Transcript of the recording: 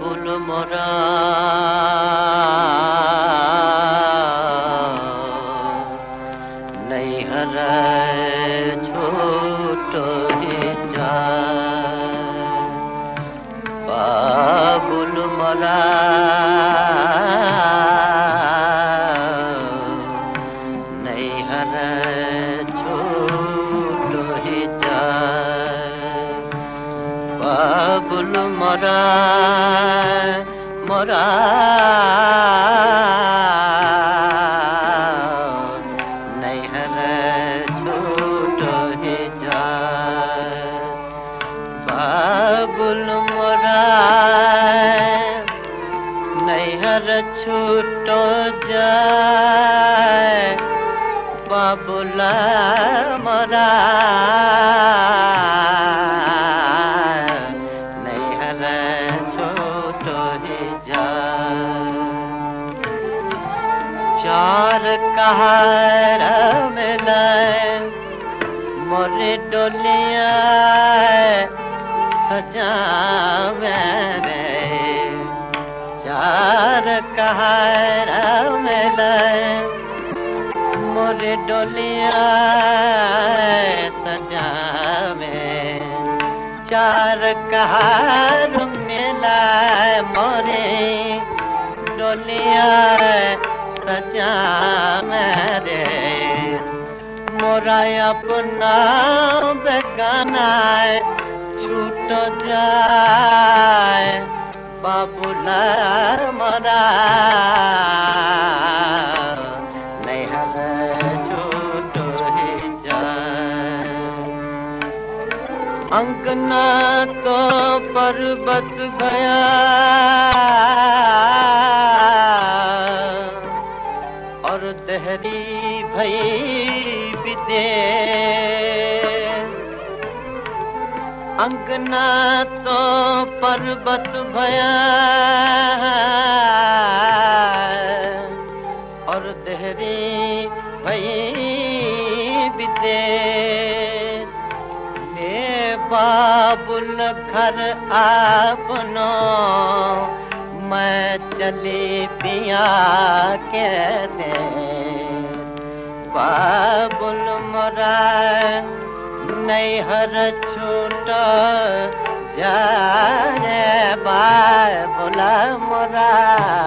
বন মরা। নাই হারায় ছোট বাবুল মরা। নাই হারায় ছোট বাবুল মরা। মরা। বাবুল মরা। নৈহর ছোট যায়। বাবুলা মরা। চার कहार मिलाए मोरे डोलिया सजा मेरे चार कहार मिलाए मोरे डोलिया सजा में चार कहार मिलाए मोरे डोलिया सजा मेरे। मोरा अपना बेगाना छूट जाए बाबूला मोरा। ही अंकना तो पर्वत गया। विदे अंगना तो पर्वत भया, और दहरी भई विदेश ले बाबुल घर आपनो, मैं चली पिया के दे बाबुल मराय नै हर छोट जा रे बाबुल मराय